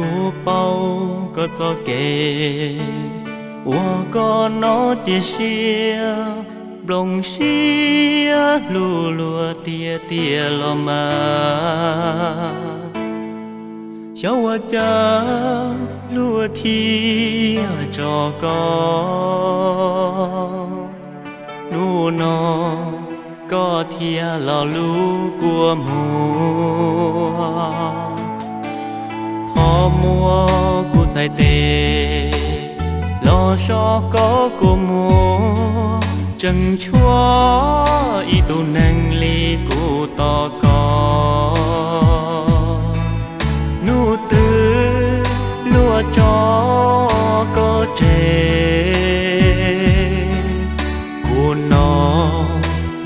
cô bao có cho kể 我个脑子些，龙些路路跌跌了嘛，小我家路天着个，路喏个天老路过木， thay lo cho có cô mùa chẳng chúa y tu năng lý cụ to có nu tư lúa cho có trẻ của nó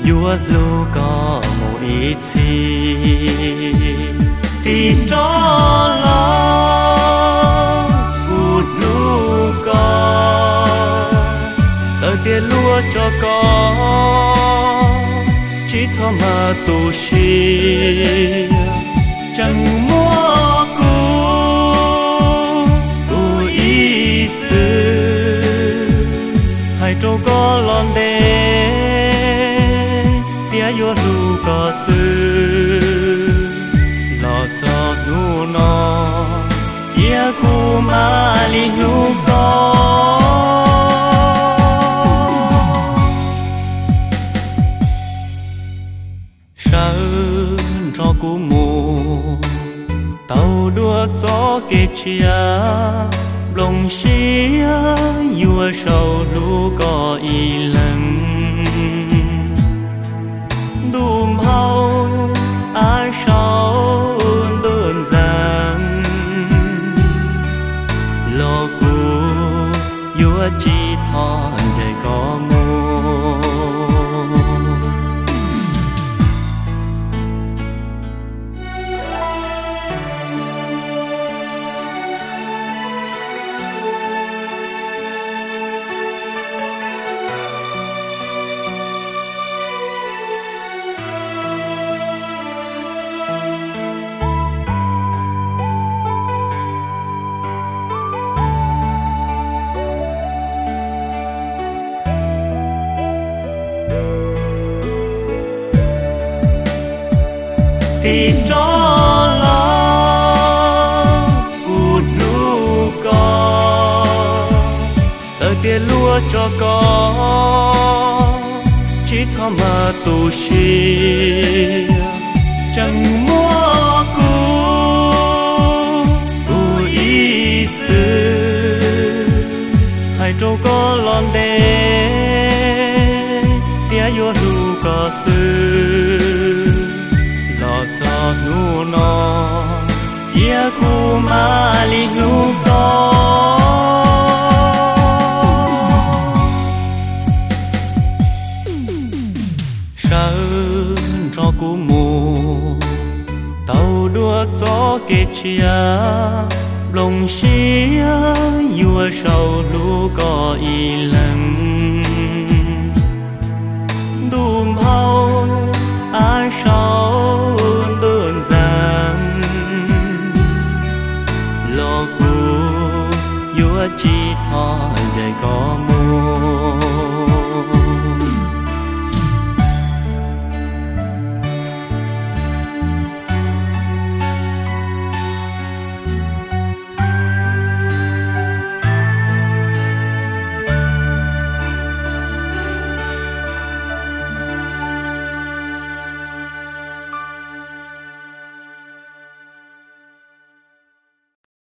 vua lưu có một ít gì thì trói cho con. Chỉ thọ mà tu sĩ chẳng mua cũ. Tu ý tư, hai trâu có lon đê, tia yo lu có tư. Lo cho nu nó yêu cu ma li nu kê chia lòng xia, yua sầu lu có y lần đùm hao á sau đơn giản lo cú yua chi thon chạy có mua thì cho lo cụt con. Giờ tiền lúa cho con chỉ thọ mà tu sĩ chẳng mua cú, tu ý tư. Hãy trâu có lon đê tia yo lu có gió kê chia, lòng xia yua sầu lu có y lần đùm hao á sầu đơn giản. Lo cũ yua chi thọ dạy có mưa